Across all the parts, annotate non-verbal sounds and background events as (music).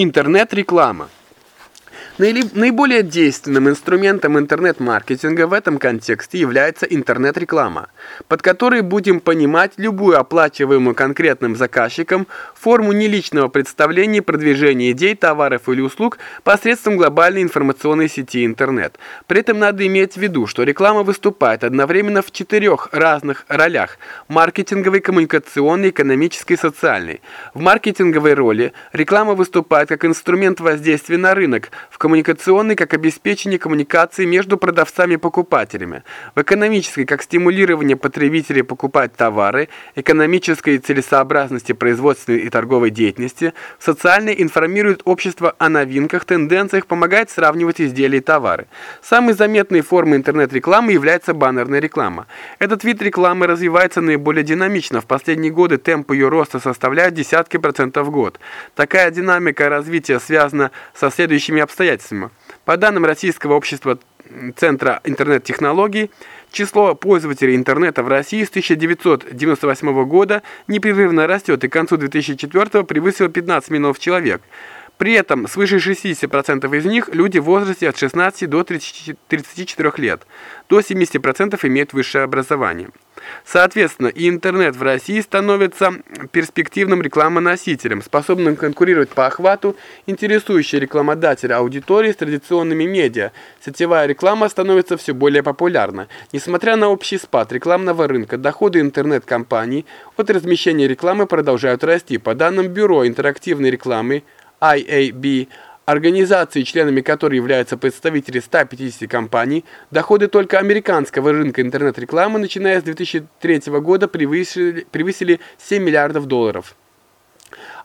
Интернет-реклама. Наиболее действенным инструментом интернет-маркетинга в этом контексте является интернет-реклама, под которой будем понимать любую оплачиваемую конкретным заказчиком форму неличного представления продвижения идей, товаров или услуг посредством глобальной информационной сети интернет. При этом надо иметь в виду, что реклама выступает одновременно в четырех разных ролях – маркетинговой, коммуникационной, экономической и социальной. В маркетинговой роли реклама выступает как инструмент воздействия на рынок, в коммуникационной как обеспечение коммуникации между продавцами и покупателями, в экономической как стимулирование потребителей покупать товары, экономической целесообразности производственной и торговой деятельности, в социальной информирует общество о новинках, тенденциях, помогает сравнивать изделия и товары. Самой заметной формой интернет-рекламы является баннерная реклама. Этот вид рекламы развивается наиболее динамично. В последние годы темпы ее роста составляют десятки процентов в год. Такая динамика развития связана со следующими обстоятельствами обстоятельствам. По данным Российского общества Центра интернет-технологий, число пользователей интернета в России с 1998 года непрерывно растет и к концу 2004 превысило 15 миллионов человек. При этом свыше 60% из них люди в возрасте от 16 до 34 лет, до 70% имеют высшее образование. Соответственно, и интернет в России становится перспективным рекламоносителем, способным конкурировать по охвату, интересующей рекламодателя аудитории с традиционными медиа. Сетевая реклама становится все более популярна. Несмотря на общий спад рекламного рынка, доходы интернет-компаний от размещения рекламы продолжают расти. По данным Бюро интерактивной рекламы IAB, организации, членами которой являются представители 150 компаний, доходы только американского рынка интернет-рекламы, начиная с 2003 года, превысили, превысили 7 миллиардов долларов.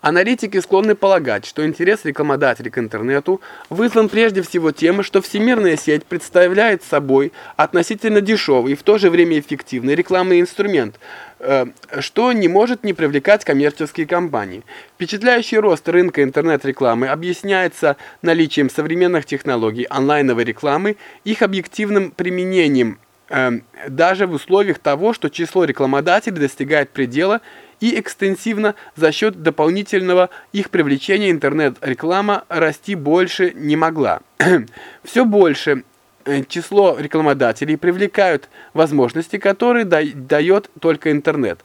Аналитики склонны полагать, что интерес рекламодателей к интернету вызван прежде всего тем, что всемирная сеть представляет собой относительно дешевый и в то же время эффективный рекламный инструмент, э, что не может не привлекать коммерческие компании. Впечатляющий рост рынка интернет-рекламы объясняется наличием современных технологий онлайновой рекламы, их объективным применением даже в условиях того, что число рекламодателей достигает предела и экстенсивно за счет дополнительного их привлечения интернет-реклама расти больше не могла. (clears throat) Все больше э, число рекламодателей привлекают возможности, которые дает только интернет.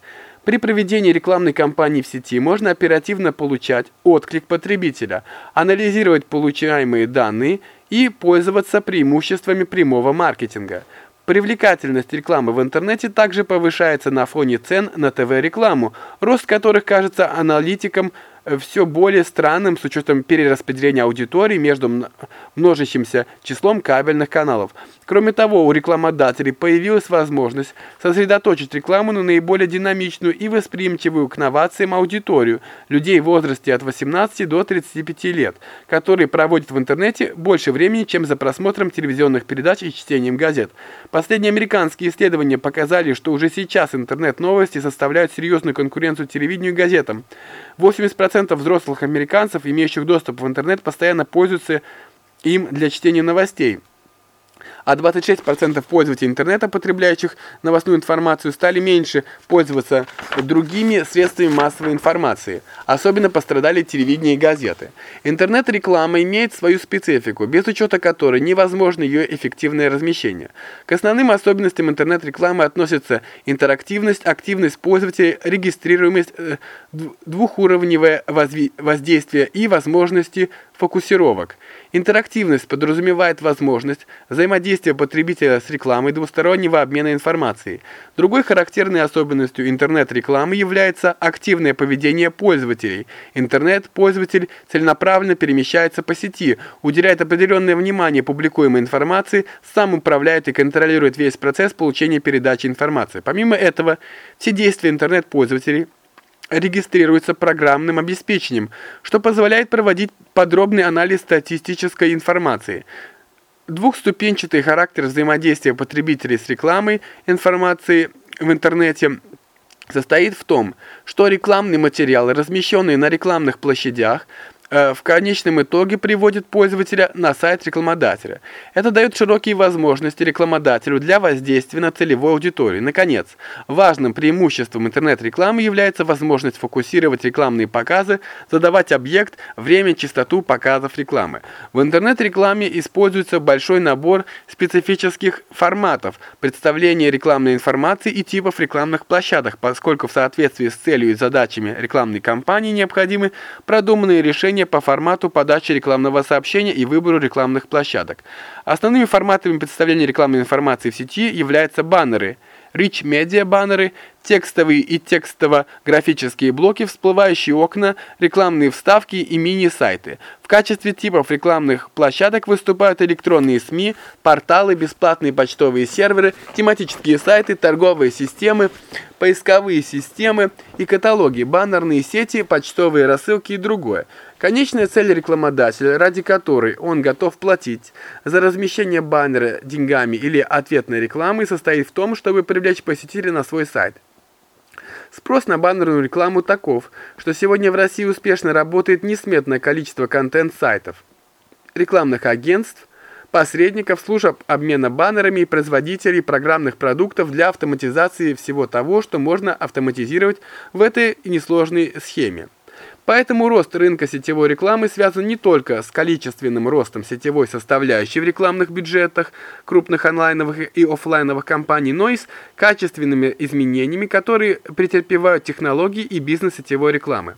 При проведении рекламной кампании в сети можно оперативно получать отклик потребителя, анализировать получаемые данные и пользоваться преимуществами прямого маркетинга – Привлекательность рекламы в интернете также повышается на фоне цен на ТВ-рекламу, рост которых кажется аналитикам все более странным с учетом перераспределения аудитории между множащимся числом кабельных каналов. Кроме того, у рекламодателей появилась возможность сосредоточить рекламу на наиболее динамичную и восприимчивую к новациям аудиторию людей в возрасте от 18 до 35 лет, которые проводят в интернете больше времени, чем за просмотром телевизионных передач и чтением газет. Последние американские исследования показали, что уже сейчас интернет-новости составляют серьезную конкуренцию телевидению и газетам. 80% взрослых американцев, имеющих доступ в интернет, постоянно пользуются им для чтения новостей а 26% пользователей интернета, потребляющих новостную информацию, стали меньше пользоваться другими средствами массовой информации. Особенно пострадали телевидение и газеты. Интернет-реклама имеет свою специфику, без учета которой невозможно ее эффективное размещение. К основным особенностям интернет-рекламы относятся интерактивность, активность пользователя, регистрируемость, э, двухуровневое воздействие и возможности фокусировок. Интерактивность подразумевает возможность взаимодействия потребителя с рекламой двустороннего обмена информацией. Другой характерной особенностью интернет-рекламы является активное поведение пользователей. Интернет-пользователь целенаправленно перемещается по сети, уделяет определенное внимание публикуемой информации, сам управляет и контролирует весь процесс получения передачи информации. Помимо этого, все действия интернет-пользователей – регистрируется программным обеспечением, что позволяет проводить подробный анализ статистической информации. Двухступенчатый характер взаимодействия потребителей с рекламой информации в интернете состоит в том, что рекламные материалы, размещенные на рекламных площадях, в конечном итоге приводит пользователя на сайт рекламодателя. Это дает широкие возможности рекламодателю для воздействия на целевую аудиторию. Наконец, важным преимуществом интернет-рекламы является возможность фокусировать рекламные показы, задавать объект, время, частоту показов рекламы. В интернет-рекламе используется большой набор специфических форматов, представления рекламной информации и типов рекламных площадок, поскольку в соответствии с целью и задачами рекламной кампании необходимы продуманные решения решения по формату подачи рекламного сообщения и выбору рекламных площадок. Основными форматами представления рекламной информации в сети являются баннеры, rich media баннеры, текстовые и текстово-графические блоки, всплывающие окна, рекламные вставки и мини-сайты. В качестве типов рекламных площадок выступают электронные СМИ, порталы, бесплатные почтовые серверы, тематические сайты, торговые системы, поисковые системы и каталоги, баннерные сети, почтовые рассылки и другое. Конечная цель рекламодателя, ради которой он готов платить за размещение баннера деньгами или ответной рекламой, состоит в том, чтобы привлечь посетителя на свой сайт. Спрос на баннерную рекламу таков, что сегодня в России успешно работает несметное количество контент-сайтов, рекламных агентств, посредников, служб обмена баннерами и производителей программных продуктов для автоматизации всего того, что можно автоматизировать в этой несложной схеме. Поэтому рост рынка сетевой рекламы связан не только с количественным ростом сетевой составляющей в рекламных бюджетах крупных онлайновых и офлайновых компаний, но и с качественными изменениями, которые претерпевают технологии и бизнес сетевой рекламы.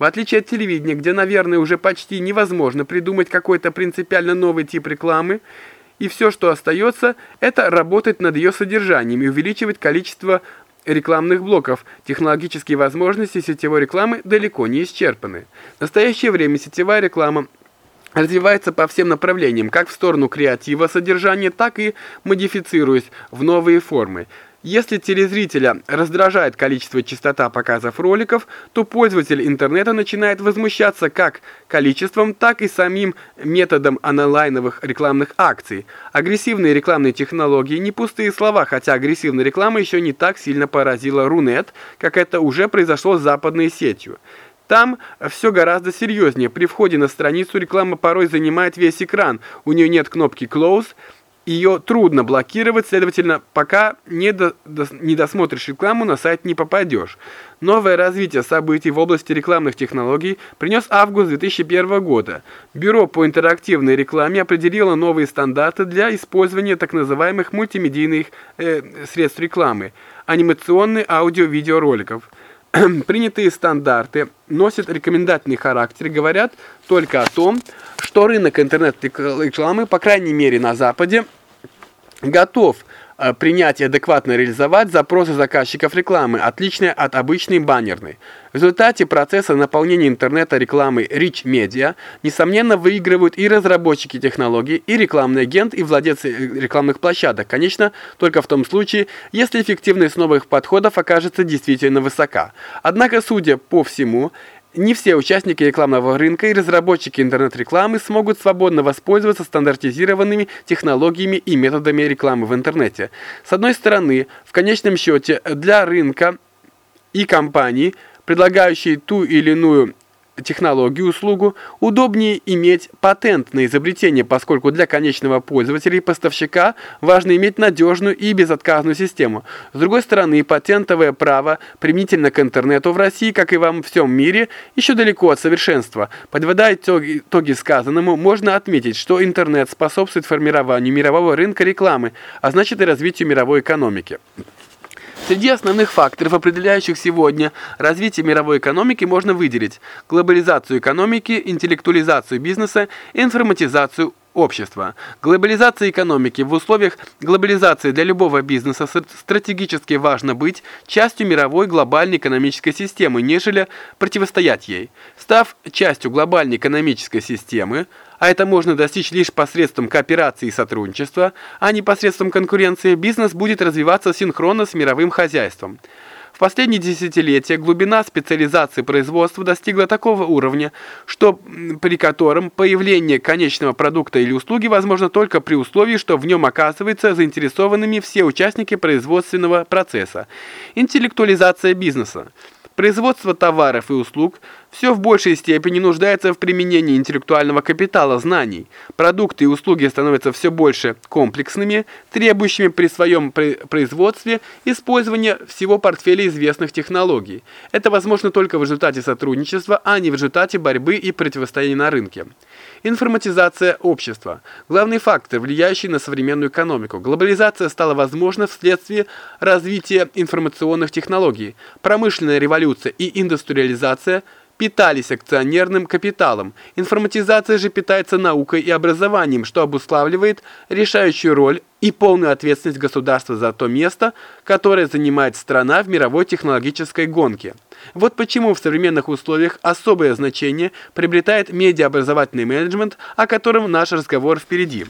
В отличие от телевидения, где, наверное, уже почти невозможно придумать какой-то принципиально новый тип рекламы, и все, что остается, это работать над ее содержанием и увеличивать количество рекламных блоков. Технологические возможности сетевой рекламы далеко не исчерпаны. В настоящее время сетевая реклама развивается по всем направлениям, как в сторону креатива содержания, так и модифицируясь в новые формы. Если телезрителя раздражает количество частота показов роликов, то пользователь интернета начинает возмущаться как количеством, так и самим методом онлайновых рекламных акций. Агрессивные рекламные технологии не пустые слова, хотя агрессивная реклама еще не так сильно поразила Рунет, как это уже произошло с западной сетью. Там все гораздо серьезнее. При входе на страницу реклама порой занимает весь экран. У нее нет кнопки «Close», ее трудно блокировать, следовательно, пока не, до, до, не досмотришь рекламу, на сайт не попадешь. Новое развитие событий в области рекламных технологий принес август 2001 года. Бюро по интерактивной рекламе определило новые стандарты для использования так называемых мультимедийных э, средств рекламы, анимационных аудио-видеороликов. (clears throat) Принятые стандарты носят рекомендательный характер и говорят только о том, что рынок интернет-рекламы, по крайней мере на Западе, готов принять и адекватно реализовать запросы заказчиков рекламы, отличные от обычной баннерной. В результате процесса наполнения интернета рекламой Rich Media, несомненно, выигрывают и разработчики технологий, и рекламный агент, и владельцы э, рекламных площадок. Конечно, только в том случае, если эффективность новых подходов окажется действительно высока. Однако, судя по всему, не все участники рекламного рынка и разработчики интернет-рекламы смогут свободно воспользоваться стандартизированными технологиями и методами рекламы в интернете. С одной стороны, в конечном счете, для рынка и компаний, предлагающие ту или иную технологию, услугу, удобнее иметь патент на изобретение, поскольку для конечного пользователя и поставщика важно иметь надежную и безотказную систему. С другой стороны, патентовое право применительно к интернету в России, как и во всем мире, еще далеко от совершенства. Подводя итоги, сказанному, можно отметить, что интернет способствует формированию мирового рынка рекламы, а значит и развитию мировой экономики. Среди основных факторов, определяющих сегодня развитие мировой экономики, можно выделить глобализацию экономики, интеллектуализацию бизнеса информатизацию общества. Глобализация экономики. В условиях глобализации для любого бизнеса стратегически важно быть частью мировой глобальной экономической системы, нежели противостоять ей. Став частью глобальной экономической системы, а это можно достичь лишь посредством кооперации и сотрудничества, а не посредством конкуренции, бизнес будет развиваться синхронно с мировым хозяйством. В последние десятилетия глубина специализации производства достигла такого уровня, что при котором появление конечного продукта или услуги возможно только при условии, что в нем оказываются заинтересованными все участники производственного процесса. Интеллектуализация бизнеса. Производство товаров и услуг все в большей степени нуждается в применении интеллектуального капитала знаний. Продукты и услуги становятся все больше комплексными, требующими при своем производстве использования всего портфеля известных технологий. Это возможно только в результате сотрудничества, а не в результате борьбы и противостояния на рынке. Информатизация общества. Главный фактор, влияющий на современную экономику. Глобализация стала возможна вследствие развития информационных технологий. Промышленная революция и индустриализация – питались акционерным капиталом. Информатизация же питается наукой и образованием, что обуславливает решающую роль и полную ответственность государства за то место, которое занимает страна в мировой технологической гонке. Вот почему в современных условиях особое значение приобретает медиаобразовательный менеджмент, о котором наш разговор впереди.